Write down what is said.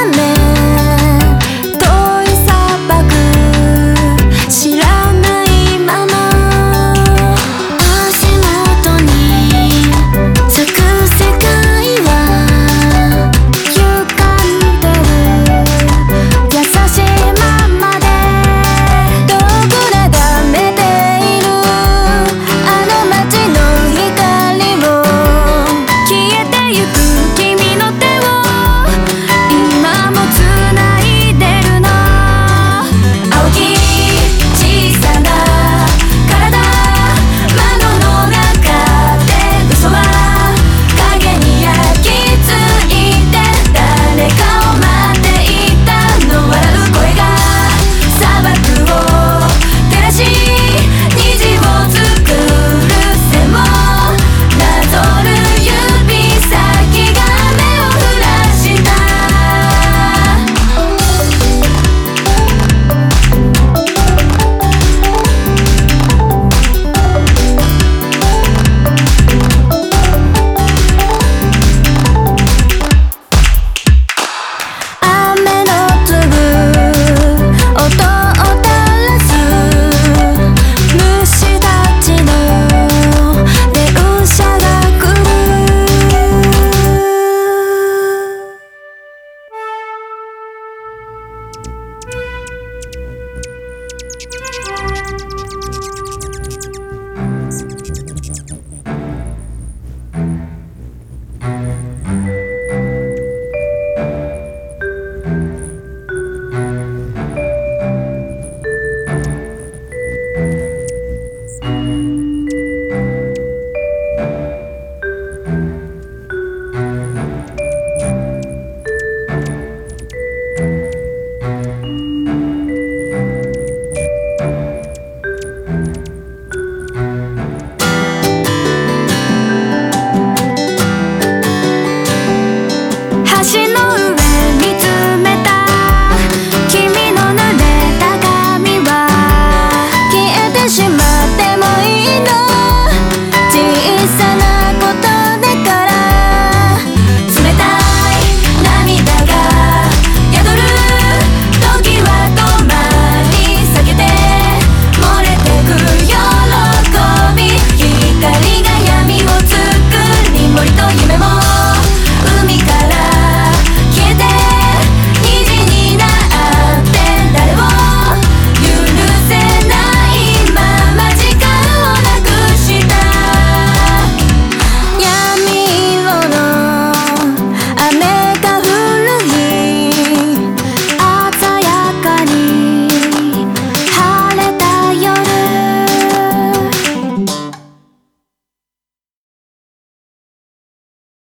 밤에